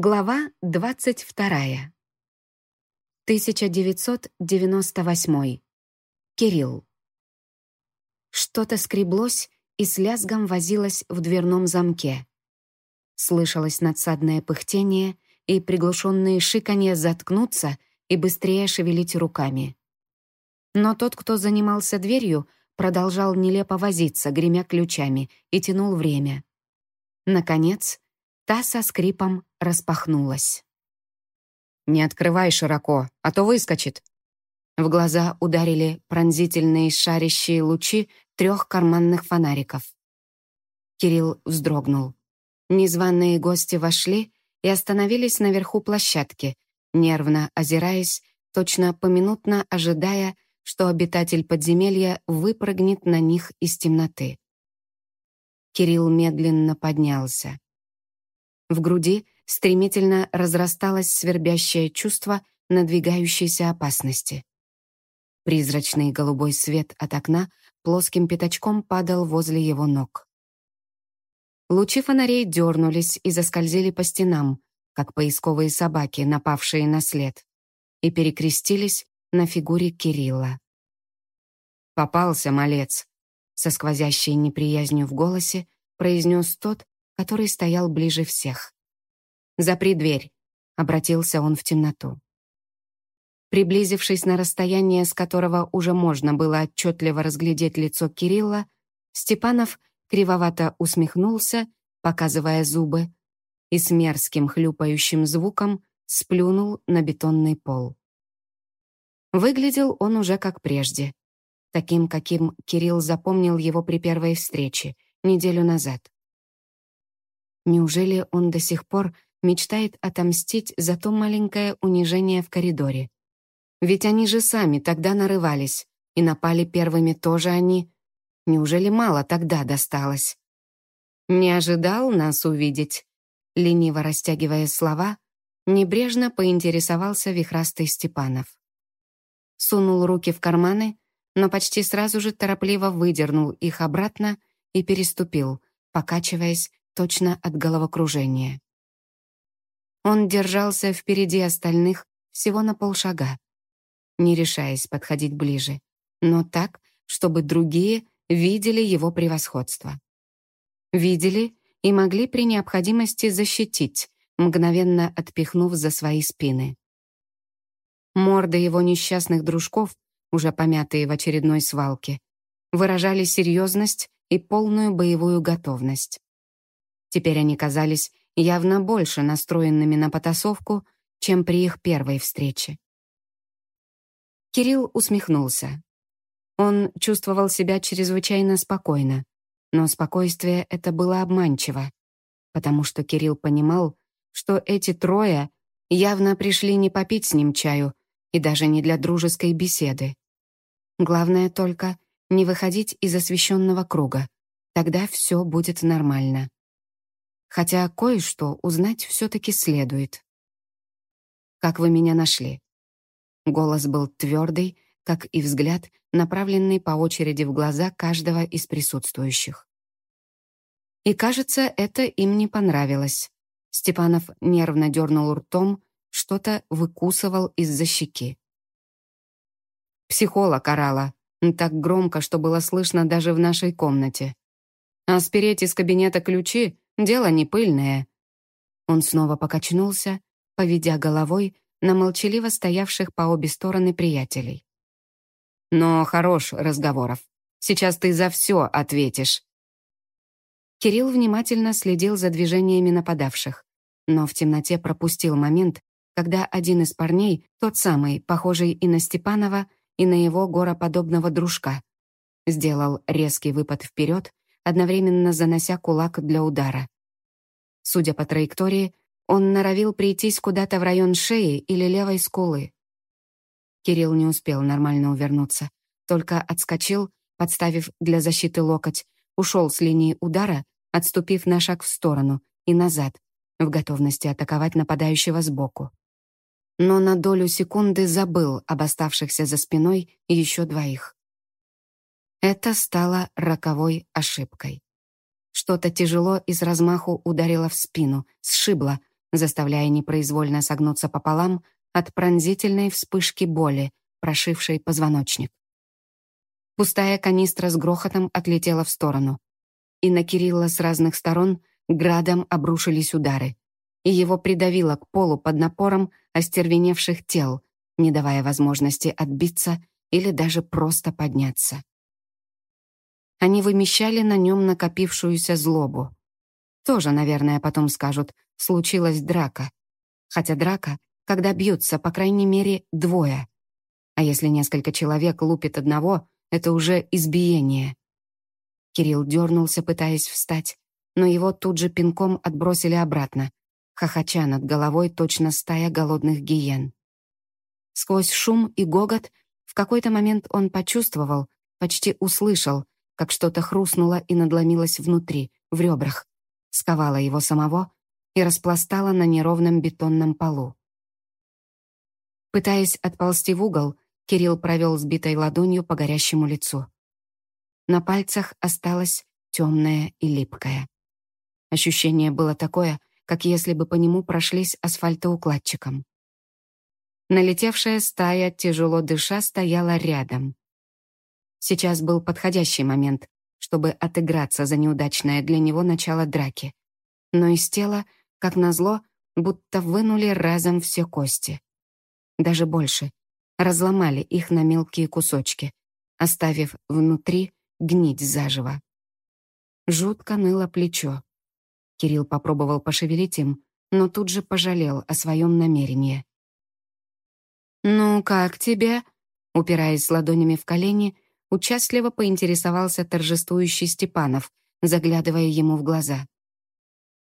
Глава 22. 1998. Кирилл. Что-то скреблось и с лязгом возилось в дверном замке. Слышалось надсадное пыхтение и приглушенные шиканье заткнуться и быстрее шевелить руками. Но тот, кто занимался дверью, продолжал нелепо возиться, гремя ключами, и тянул время. Наконец, та со скрипом распахнулась. «Не открывай широко, а то выскочит». В глаза ударили пронзительные шарящие лучи трех карманных фонариков. Кирилл вздрогнул. Незваные гости вошли и остановились наверху площадки, нервно озираясь, точно поминутно ожидая, что обитатель подземелья выпрыгнет на них из темноты. Кирилл медленно поднялся. В груди стремительно разрасталось свербящее чувство надвигающейся опасности. Призрачный голубой свет от окна плоским пятачком падал возле его ног. Лучи фонарей дернулись и заскользили по стенам, как поисковые собаки, напавшие на след, и перекрестились на фигуре Кирилла. «Попался, малец!» со сквозящей неприязнью в голосе произнес тот, который стоял ближе всех. «Запри дверь», — обратился он в темноту. Приблизившись на расстояние, с которого уже можно было отчетливо разглядеть лицо Кирилла, Степанов кривовато усмехнулся, показывая зубы, и с мерзким хлюпающим звуком сплюнул на бетонный пол. Выглядел он уже как прежде, таким, каким Кирилл запомнил его при первой встрече, неделю назад. Неужели он до сих пор мечтает отомстить за то маленькое унижение в коридоре? Ведь они же сами тогда нарывались, и напали первыми тоже они. Неужели мало тогда досталось? «Не ожидал нас увидеть?» Лениво растягивая слова, небрежно поинтересовался вихрастый Степанов. Сунул руки в карманы, но почти сразу же торопливо выдернул их обратно и переступил, покачиваясь точно от головокружения. Он держался впереди остальных всего на полшага, не решаясь подходить ближе, но так, чтобы другие видели его превосходство. Видели и могли при необходимости защитить, мгновенно отпихнув за свои спины. Морды его несчастных дружков, уже помятые в очередной свалке, выражали серьезность и полную боевую готовность. Теперь они казались явно больше настроенными на потасовку, чем при их первой встрече. Кирилл усмехнулся. Он чувствовал себя чрезвычайно спокойно, но спокойствие это было обманчиво, потому что Кирилл понимал, что эти трое явно пришли не попить с ним чаю и даже не для дружеской беседы. Главное только не выходить из освещенного круга, тогда все будет нормально хотя кое-что узнать все-таки следует. «Как вы меня нашли?» Голос был твердый, как и взгляд, направленный по очереди в глаза каждого из присутствующих. И, кажется, это им не понравилось. Степанов нервно дернул ртом, что-то выкусывал из-за щеки. Психолог орала, так громко, что было слышно даже в нашей комнате. А спереть из кабинета ключи Дело не пыльное». Он снова покачнулся, поведя головой на молчаливо стоявших по обе стороны приятелей. «Но хорош разговоров. Сейчас ты за все ответишь». Кирилл внимательно следил за движениями нападавших, но в темноте пропустил момент, когда один из парней, тот самый, похожий и на Степанова, и на его гороподобного дружка, сделал резкий выпад вперед одновременно занося кулак для удара. Судя по траектории, он норовил прийтись куда-то в район шеи или левой скулы. Кирилл не успел нормально увернуться, только отскочил, подставив для защиты локоть, ушел с линии удара, отступив на шаг в сторону и назад, в готовности атаковать нападающего сбоку. Но на долю секунды забыл об оставшихся за спиной еще двоих. Это стало роковой ошибкой. Что-то тяжело из размаху ударило в спину, сшибло, заставляя непроизвольно согнуться пополам от пронзительной вспышки боли, прошившей позвоночник. Пустая канистра с грохотом отлетела в сторону, и на Кирилла с разных сторон градом обрушились удары, и его придавило к полу под напором остервеневших тел, не давая возможности отбиться или даже просто подняться. Они вымещали на нем накопившуюся злобу. Тоже, наверное, потом скажут, случилась драка. Хотя драка, когда бьются, по крайней мере, двое. А если несколько человек лупит одного, это уже избиение. Кирилл дернулся, пытаясь встать, но его тут же пинком отбросили обратно, хохоча над головой точно стая голодных гиен. Сквозь шум и гогот в какой-то момент он почувствовал, почти услышал, как что-то хрустнуло и надломилось внутри, в ребрах, сковало его самого и распластало на неровном бетонном полу. Пытаясь отползти в угол, Кирилл провел сбитой ладонью по горящему лицу. На пальцах осталось темное и липкое. Ощущение было такое, как если бы по нему прошлись асфальтоукладчиком. Налетевшая стая, тяжело дыша, стояла рядом. Сейчас был подходящий момент, чтобы отыграться за неудачное для него начало драки. Но из тела, как назло, будто вынули разом все кости. Даже больше. Разломали их на мелкие кусочки, оставив внутри гнить заживо. Жутко ныло плечо. Кирилл попробовал пошевелить им, но тут же пожалел о своем намерении. «Ну, как тебе?» Упираясь ладонями в колени, участливо поинтересовался торжествующий Степанов, заглядывая ему в глаза.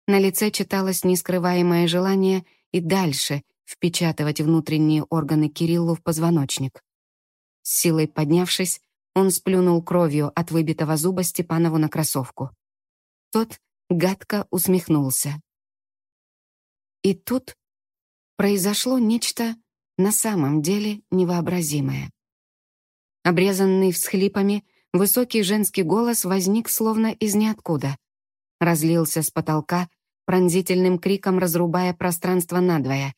На лице читалось нескрываемое желание и дальше впечатывать внутренние органы Кириллу в позвоночник. С силой поднявшись, он сплюнул кровью от выбитого зуба Степанову на кроссовку. Тот гадко усмехнулся. И тут произошло нечто на самом деле невообразимое. Обрезанный всхлипами, высокий женский голос возник словно из ниоткуда. Разлился с потолка, пронзительным криком разрубая пространство надвое.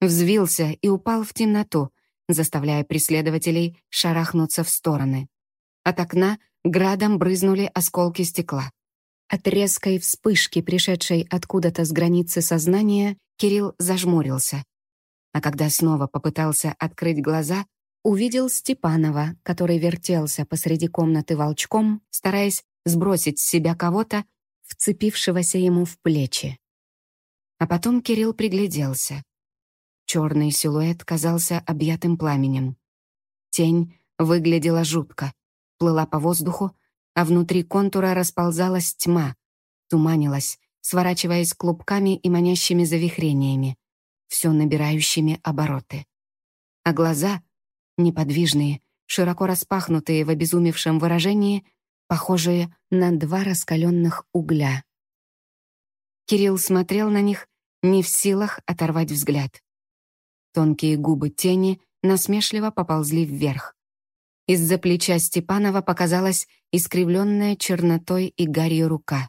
Взвился и упал в темноту, заставляя преследователей шарахнуться в стороны. От окна градом брызнули осколки стекла. От резкой вспышки, пришедшей откуда-то с границы сознания, Кирилл зажмурился. А когда снова попытался открыть глаза, увидел Степанова, который вертелся посреди комнаты волчком, стараясь сбросить с себя кого-то, вцепившегося ему в плечи. А потом Кирилл пригляделся. Черный силуэт казался объятым пламенем. Тень выглядела жутко, плыла по воздуху, а внутри контура расползалась тьма, туманилась, сворачиваясь клубками и манящими завихрениями, все набирающими обороты. А глаза — неподвижные, широко распахнутые в обезумевшем выражении, похожие на два раскаленных угля. Кирилл смотрел на них, не в силах оторвать взгляд. Тонкие губы тени насмешливо поползли вверх. Из-за плеча Степанова показалась искривленная чернотой и гарью рука.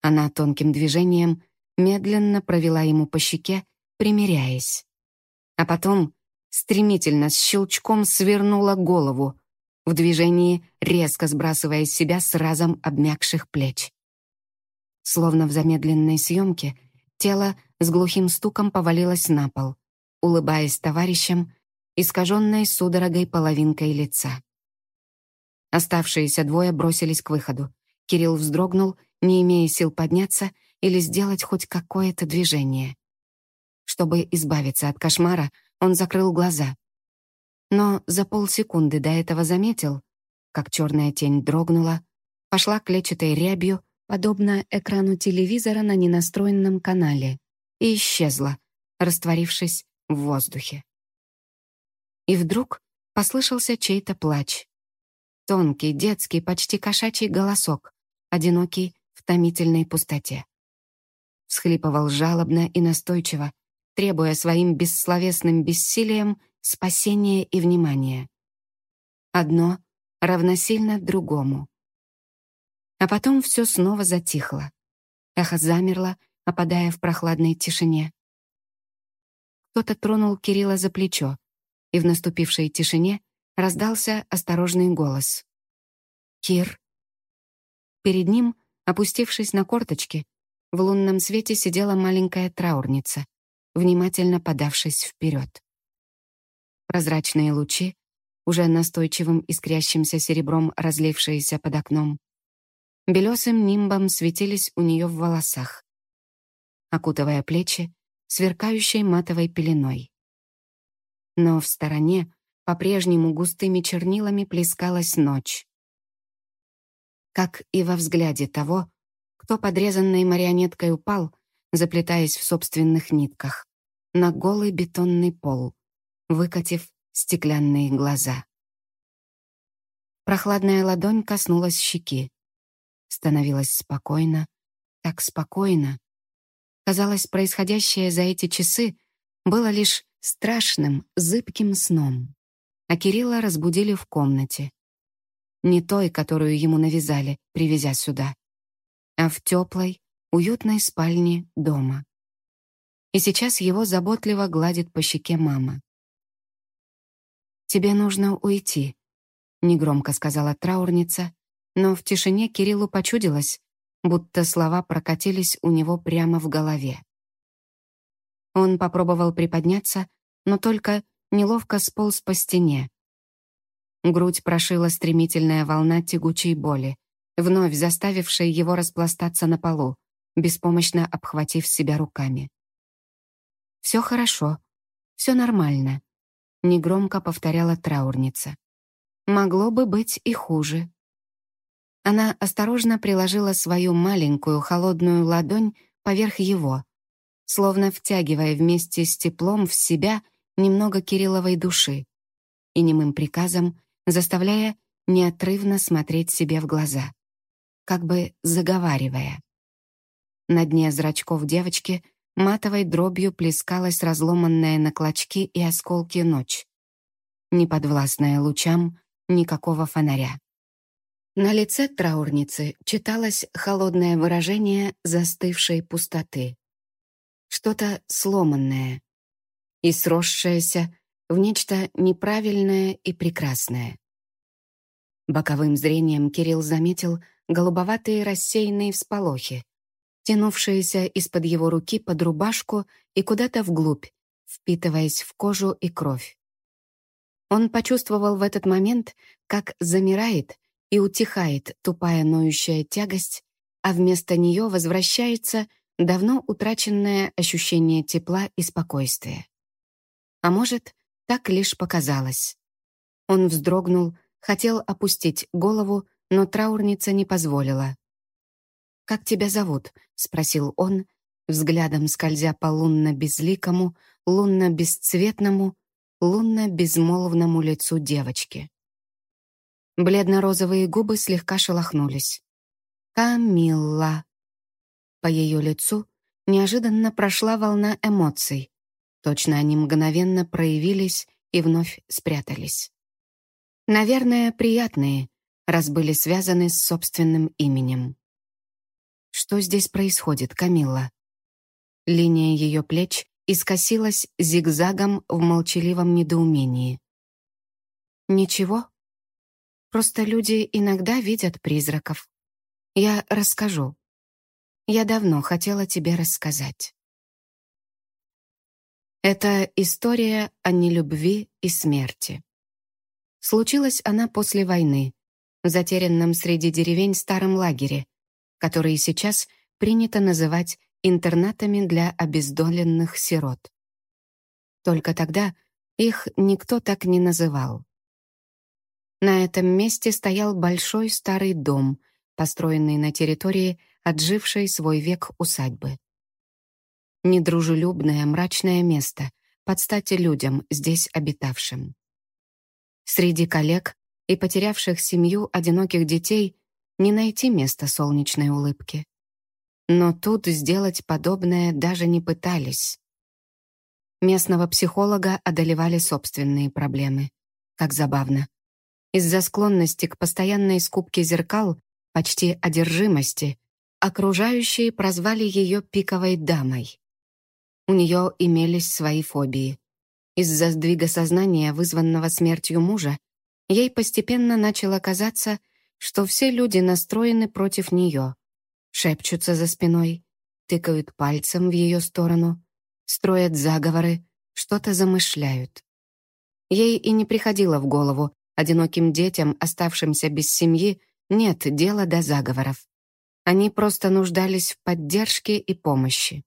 Она тонким движением медленно провела ему по щеке, примиряясь. А потом стремительно с щелчком свернула голову, в движении резко сбрасывая с себя с разом обмякших плеч. Словно в замедленной съемке, тело с глухим стуком повалилось на пол, улыбаясь товарищам, искаженной судорогой половинкой лица. Оставшиеся двое бросились к выходу. Кирилл вздрогнул, не имея сил подняться или сделать хоть какое-то движение. Чтобы избавиться от кошмара, он закрыл глаза. Но за полсекунды до этого заметил, как черная тень дрогнула, пошла клетчатой рябью, подобно экрану телевизора на ненастроенном канале, и исчезла, растворившись в воздухе. И вдруг послышался чей-то плач. Тонкий, детский, почти кошачий голосок, одинокий в томительной пустоте. Всхлипывал жалобно и настойчиво, требуя своим бессловесным бессилием спасения и внимания. Одно равносильно другому. А потом все снова затихло. Эхо замерло, опадая в прохладной тишине. кто-то тронул Кирилла за плечо, и в наступившей тишине раздался осторожный голос. «Кир?» Перед ним, опустившись на корточки, в лунном свете сидела маленькая траурница, внимательно подавшись вперед. Прозрачные лучи, уже настойчивым искрящимся серебром разлившиеся под окном, белесым нимбом светились у нее в волосах, окутывая плечи сверкающей матовой пеленой. Но в стороне по-прежнему густыми чернилами плескалась ночь. Как и во взгляде того, кто подрезанной марионеткой упал, заплетаясь в собственных нитках, на голый бетонный пол, выкатив стеклянные глаза. Прохладная ладонь коснулась щеки. Становилось спокойно, так спокойно. Казалось, происходящее за эти часы было лишь страшным, зыбким сном. А Кирилла разбудили в комнате. Не той, которую ему навязали, привезя сюда, а в теплой, уютной спальне дома. И сейчас его заботливо гладит по щеке мама. «Тебе нужно уйти», — негромко сказала траурница, но в тишине Кириллу почудилось, будто слова прокатились у него прямо в голове. Он попробовал приподняться, но только неловко сполз по стене. Грудь прошила стремительная волна тягучей боли, вновь заставившей его распластаться на полу, беспомощно обхватив себя руками. «Все хорошо, все нормально», — негромко повторяла траурница. «Могло бы быть и хуже». Она осторожно приложила свою маленькую холодную ладонь поверх его, словно втягивая вместе с теплом в себя немного Кирилловой души и немым приказом заставляя неотрывно смотреть себе в глаза как бы заговаривая. На дне зрачков девочки матовой дробью плескалась разломанная на клочки и осколки ночь, неподвластная лучам никакого фонаря. На лице траурницы читалось холодное выражение застывшей пустоты. Что-то сломанное и сросшееся в нечто неправильное и прекрасное. Боковым зрением Кирилл заметил голубоватые рассеянные всполохи, тянувшиеся из-под его руки под рубашку и куда-то вглубь, впитываясь в кожу и кровь. Он почувствовал в этот момент, как замирает и утихает тупая ноющая тягость, а вместо нее возвращается давно утраченное ощущение тепла и спокойствия. А может, так лишь показалось. Он вздрогнул, хотел опустить голову, но траурница не позволила. «Как тебя зовут?» — спросил он, взглядом скользя по лунно-безликому, лунно-бесцветному, лунно-безмолвному лицу девочки. Бледно-розовые губы слегка шелохнулись. «Камилла». По ее лицу неожиданно прошла волна эмоций. Точно они мгновенно проявились и вновь спрятались. Наверное, приятные, раз были связаны с собственным именем. Что здесь происходит, Камилла? Линия ее плеч искосилась зигзагом в молчаливом недоумении. Ничего. Просто люди иногда видят призраков. Я расскажу. Я давно хотела тебе рассказать. Это история о нелюбви и смерти. Случилась она после войны, затерянном среди деревень старом лагере, который сейчас принято называть интернатами для обездоленных сирот. Только тогда их никто так не называл. На этом месте стоял большой старый дом, построенный на территории отжившей свой век усадьбы. Недружелюбное мрачное место, под стати людям, здесь обитавшим. Среди коллег и потерявших семью одиноких детей не найти места солнечной улыбки. Но тут сделать подобное даже не пытались. Местного психолога одолевали собственные проблемы. Как забавно. Из-за склонности к постоянной скупке зеркал, почти одержимости, окружающие прозвали ее пиковой дамой. у нее имелись свои фобии. Из-за сдвига сознания, вызванного смертью мужа, ей постепенно начало казаться, что все люди настроены против нее, шепчутся за спиной, тыкают пальцем в ее сторону, строят заговоры, что-то замышляют. Ей и не приходило в голову, одиноким детям, оставшимся без семьи, нет дела до заговоров. Они просто нуждались в поддержке и помощи.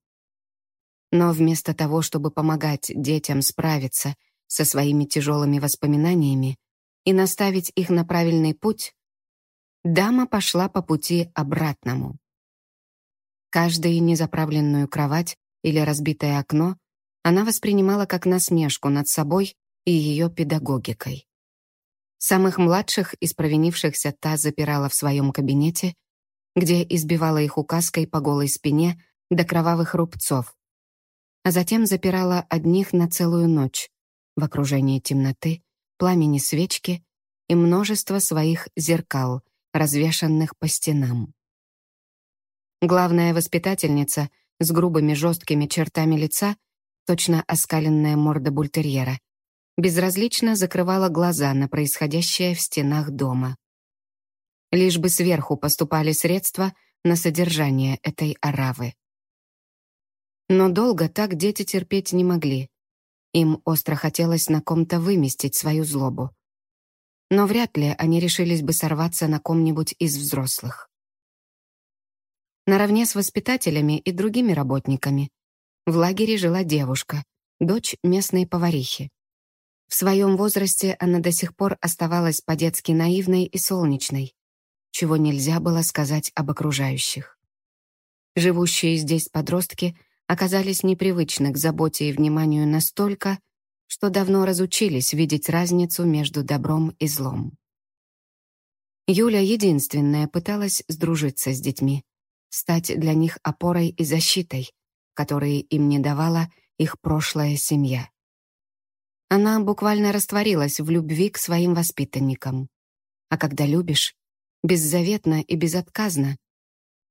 Но вместо того, чтобы помогать детям справиться со своими тяжелыми воспоминаниями и наставить их на правильный путь, дама пошла по пути обратному. Каждую незаправленную кровать или разбитое окно она воспринимала как насмешку над собой и ее педагогикой. Самых младших из провинившихся та запирала в своем кабинете, где избивала их указкой по голой спине до кровавых рубцов, а затем запирала одних на целую ночь в окружении темноты, пламени свечки и множества своих зеркал, развешанных по стенам. Главная воспитательница с грубыми жесткими чертами лица, точно оскаленная морда бультерьера, безразлично закрывала глаза на происходящее в стенах дома. Лишь бы сверху поступали средства на содержание этой оравы. Но долго так дети терпеть не могли. Им остро хотелось на ком-то выместить свою злобу. Но вряд ли они решились бы сорваться на ком-нибудь из взрослых. Наравне с воспитателями и другими работниками в лагере жила девушка, дочь местной поварихи. В своем возрасте она до сих пор оставалась по-детски наивной и солнечной, чего нельзя было сказать об окружающих. Живущие здесь подростки оказались непривычны к заботе и вниманию настолько, что давно разучились видеть разницу между добром и злом. Юля единственная пыталась сдружиться с детьми, стать для них опорой и защитой, которые им не давала их прошлая семья. Она буквально растворилась в любви к своим воспитанникам. А когда любишь, беззаветно и безотказно,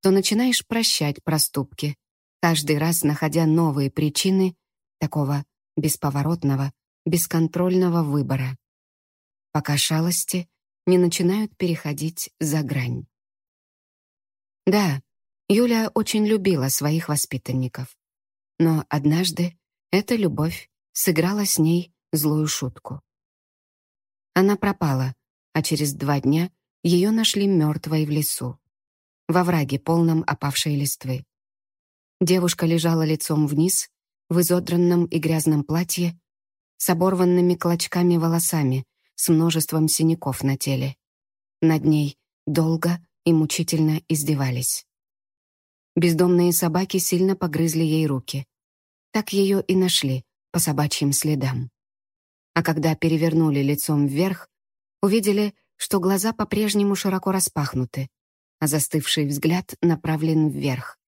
то начинаешь прощать проступки, каждый раз находя новые причины такого бесповоротного, бесконтрольного выбора, пока шалости не начинают переходить за грань. Да, Юля очень любила своих воспитанников, но однажды эта любовь сыграла с ней злую шутку. Она пропала, а через два дня ее нашли мертвой в лесу, во враге, полном опавшей листвы. Девушка лежала лицом вниз, в изодранном и грязном платье, с оборванными клочками волосами, с множеством синяков на теле. Над ней долго и мучительно издевались. Бездомные собаки сильно погрызли ей руки. Так ее и нашли, по собачьим следам а когда перевернули лицом вверх, увидели, что глаза по-прежнему широко распахнуты, а застывший взгляд направлен вверх.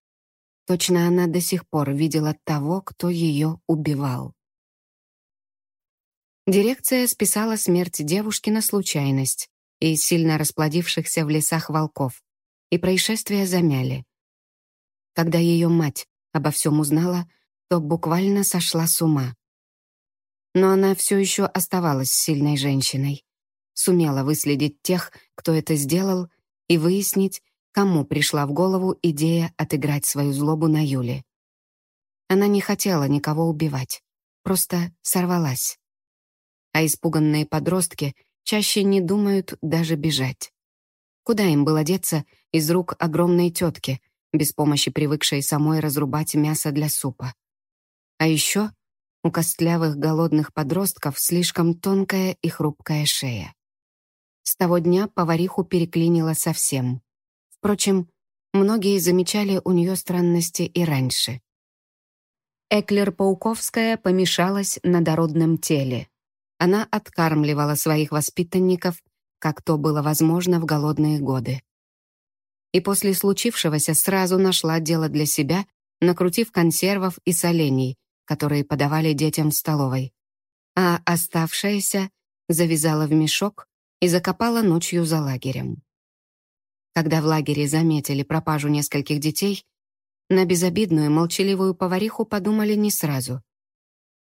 Точно она до сих пор видела того, кто ее убивал. Дирекция списала смерть девушки на случайность и сильно расплодившихся в лесах волков, и происшествие замяли. Когда ее мать обо всем узнала, то буквально сошла с ума но она все еще оставалась сильной женщиной. Сумела выследить тех, кто это сделал, и выяснить, кому пришла в голову идея отыграть свою злобу на Юле. Она не хотела никого убивать, просто сорвалась. А испуганные подростки чаще не думают даже бежать. Куда им было деться из рук огромной тетки, без помощи привыкшей самой разрубать мясо для супа? А еще у костлявых голодных подростков слишком тонкая и хрупкая шея. С того дня повариху переклинило совсем. Впрочем, многие замечали у нее странности и раньше. Эклер Пауковская помешалась на дородном теле. Она откармливала своих воспитанников, как то было возможно в голодные годы. И после случившегося сразу нашла дело для себя, накрутив консервов и солений, которые подавали детям в столовой, а оставшаяся завязала в мешок и закопала ночью за лагерем. Когда в лагере заметили пропажу нескольких детей, на безобидную, молчаливую повариху подумали не сразу.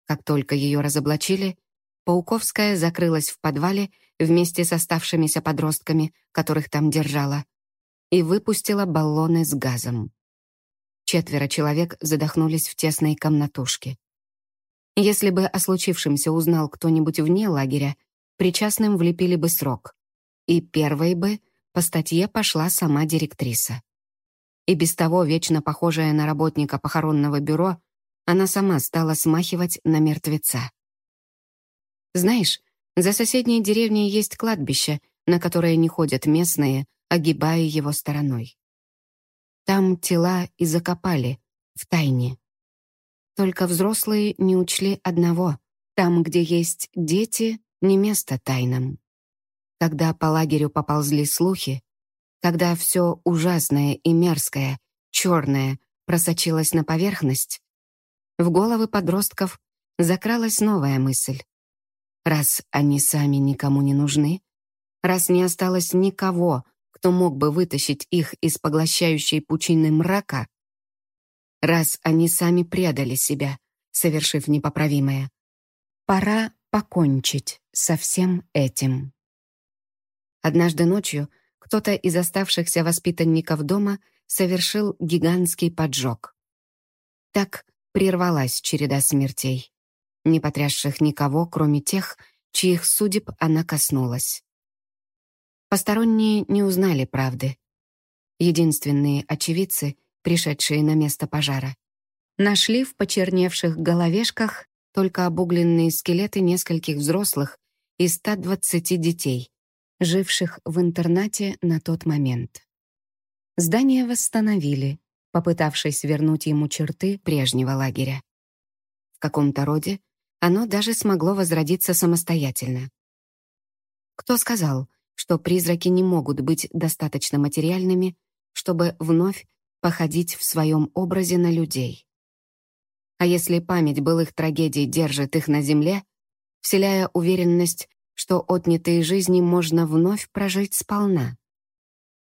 Как только ее разоблачили, Пауковская закрылась в подвале вместе с оставшимися подростками, которых там держала, и выпустила баллоны с газом. Четверо человек задохнулись в тесной комнатушке. Если бы о случившемся узнал кто-нибудь вне лагеря, причастным влепили бы срок. И первой бы по статье пошла сама директриса. И без того вечно похожая на работника похоронного бюро, она сама стала смахивать на мертвеца. Знаешь, за соседней деревней есть кладбище, на которое не ходят местные, огибая его стороной. Там тела и закопали, в тайне. Только взрослые не учли одного. Там, где есть дети, не место тайнам. Когда по лагерю поползли слухи, когда все ужасное и мерзкое, черное, просочилось на поверхность, в головы подростков закралась новая мысль. Раз они сами никому не нужны, раз не осталось никого, кто мог бы вытащить их из поглощающей пучины мрака, раз они сами предали себя, совершив непоправимое, пора покончить со всем этим. Однажды ночью кто-то из оставшихся воспитанников дома совершил гигантский поджог. Так прервалась череда смертей, не потрясших никого, кроме тех, чьих судеб она коснулась. Посторонние не узнали правды. Единственные очевидцы, пришедшие на место пожара, нашли в почерневших головешках только обугленные скелеты нескольких взрослых и 120 детей, живших в интернате на тот момент. Здание восстановили, попытавшись вернуть ему черты прежнего лагеря. В каком-то роде оно даже смогло возродиться самостоятельно. Кто сказал, что призраки не могут быть достаточно материальными, чтобы вновь походить в своем образе на людей? А если память былых трагедий держит их на земле, вселяя уверенность, что отнятые жизни можно вновь прожить сполна?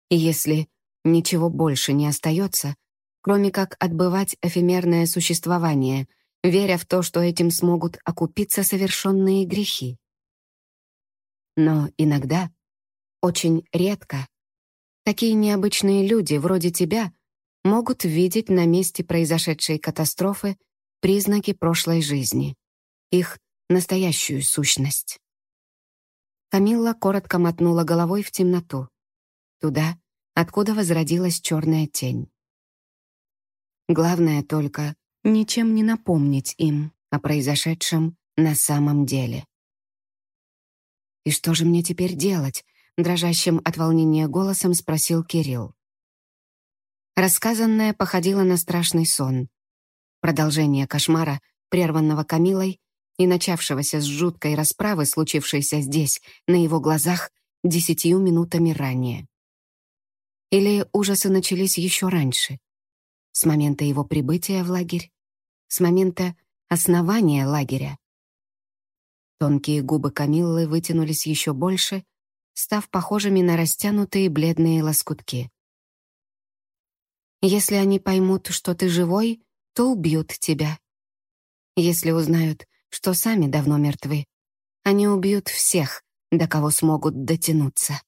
И если ничего больше не остается, кроме как отбывать эфемерное существование, веря в то, что этим смогут окупиться совершенные грехи. Но иногда, очень редко, такие необычные люди, вроде тебя, могут видеть на месте произошедшей катастрофы признаки прошлой жизни, их настоящую сущность. Камилла коротко мотнула головой в темноту, туда, откуда возродилась черная тень. Главное только ничем не напомнить им о произошедшем на самом деле. «И что же мне теперь делать?» — дрожащим от волнения голосом спросил Кирилл. Рассказанное походило на страшный сон, Продолжение кошмара, прерванного Камилой и начавшегося с жуткой расправы, случившейся здесь, на его глазах, десятью минутами ранее. Или ужасы начались еще раньше, с момента его прибытия в лагерь, с момента основания лагеря. Тонкие губы Камиллы вытянулись еще больше, став похожими на растянутые бледные лоскутки. «Если они поймут, что ты живой, то убьют тебя. Если узнают, что сами давно мертвы, они убьют всех, до кого смогут дотянуться.